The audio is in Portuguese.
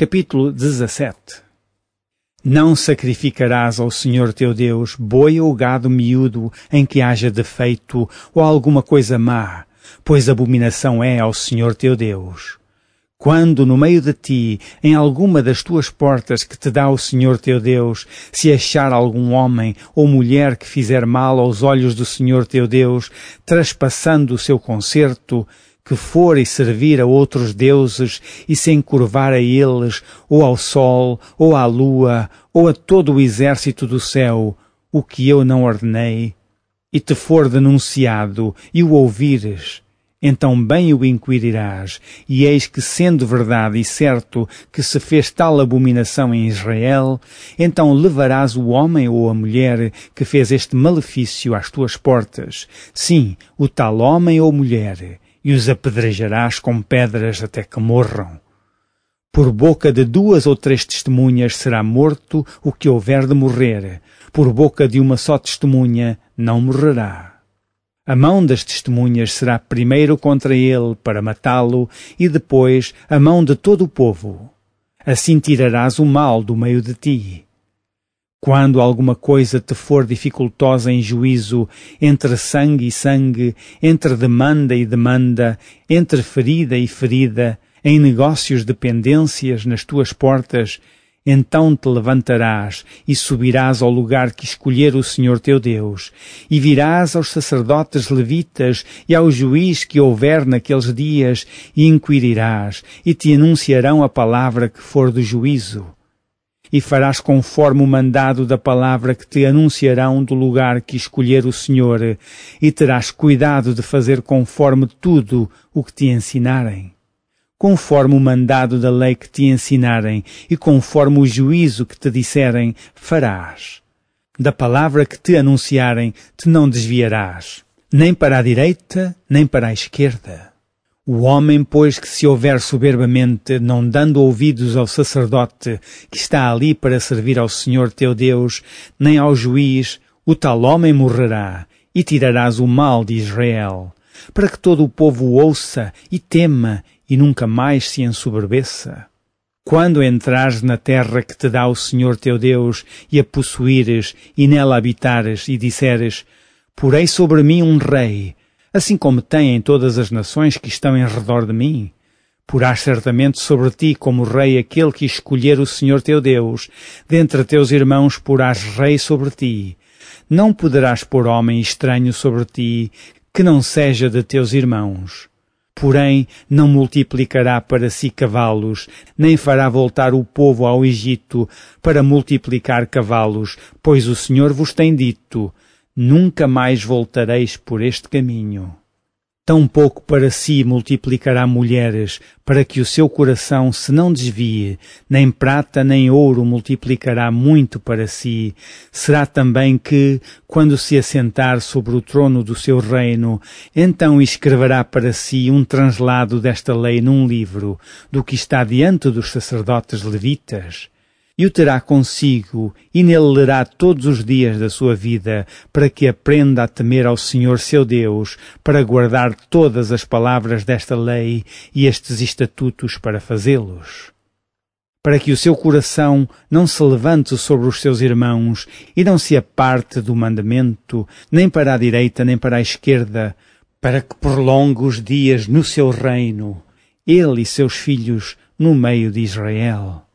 Capítulo 17 Não sacrificarás ao Senhor teu Deus boi ou gado miúdo em que haja defeito ou alguma coisa má, pois abominação é ao Senhor teu Deus. Quando no meio de ti, em alguma das tuas portas que te dá o Senhor teu Deus, se achar algum homem ou mulher que fizer mal aos olhos do Senhor teu Deus, traspassando o seu concerto, que for e servir a outros deuses e se encurvar a eles, ou ao sol, ou à lua, ou a todo o exército do céu, o que eu não ordenei, e te for denunciado e o ouvires, então bem o inquirirás, e eis que sendo verdade e certo que se fez tal abominação em Israel, então levarás o homem ou a mulher que fez este malefício às tuas portas, sim, o tal homem ou mulher, e os apedrejarás com pedras até que morram. Por boca de duas ou três testemunhas será morto o que houver de morrer, por boca de uma só testemunha não morrerá. A mão das testemunhas será primeiro contra ele para matá-lo e depois a mão de todo o povo. Assim tirarás o mal do meio de ti. Quando alguma coisa te for dificultosa em juízo, entre sangue e sangue, entre demanda e demanda, entre ferida e ferida, em negócios de pendências nas tuas portas, então te levantarás e subirás ao lugar que escolher o Senhor teu Deus, e virás aos sacerdotes levitas e ao juiz que houver naqueles dias, e inquirirás, e te anunciarão a palavra que for do juízo e farás conforme o mandado da palavra que te anunciarão do lugar que escolher o Senhor, e terás cuidado de fazer conforme tudo o que te ensinarem. Conforme o mandado da lei que te ensinarem, e conforme o juízo que te disserem, farás. Da palavra que te anunciarem, te não desviarás, nem para a direita, nem para a esquerda o homem, pois, que se houver soberbamente, não dando ouvidos ao sacerdote que está ali para servir ao Senhor teu Deus, nem ao juiz, o tal homem morrerá, e tirarás o mal de Israel, para que todo o povo ouça e tema e nunca mais se ensoberbeça. Quando entrares na terra que te dá o Senhor teu Deus e a possuires e nela habitares e disseres, Porei sobre mim um rei, assim como em todas as nações que estão em redor de mim. Porás certamente sobre ti como rei aquele que escolher o Senhor teu Deus. Dentre teus irmãos porás rei sobre ti. Não poderás pôr homem estranho sobre ti, que não seja de teus irmãos. Porém, não multiplicará para si cavalos, nem fará voltar o povo ao Egito para multiplicar cavalos, pois o Senhor vos tem dito, nunca mais voltareis por este caminho. Tampouco para si multiplicará mulheres, para que o seu coração se não desvie, nem prata nem ouro multiplicará muito para si. Será também que, quando se assentar sobre o trono do seu reino, então escreverá para si um translado desta lei num livro, do que está diante dos sacerdotes levitas e o terá consigo, e nele lerá todos os dias da sua vida, para que aprenda a temer ao Senhor seu Deus, para guardar todas as palavras desta lei e estes estatutos para fazê-los. Para que o seu coração não se levante sobre os seus irmãos e não se aparte do mandamento, nem para a direita nem para a esquerda, para que por longos dias no seu reino, ele e seus filhos no meio de Israel.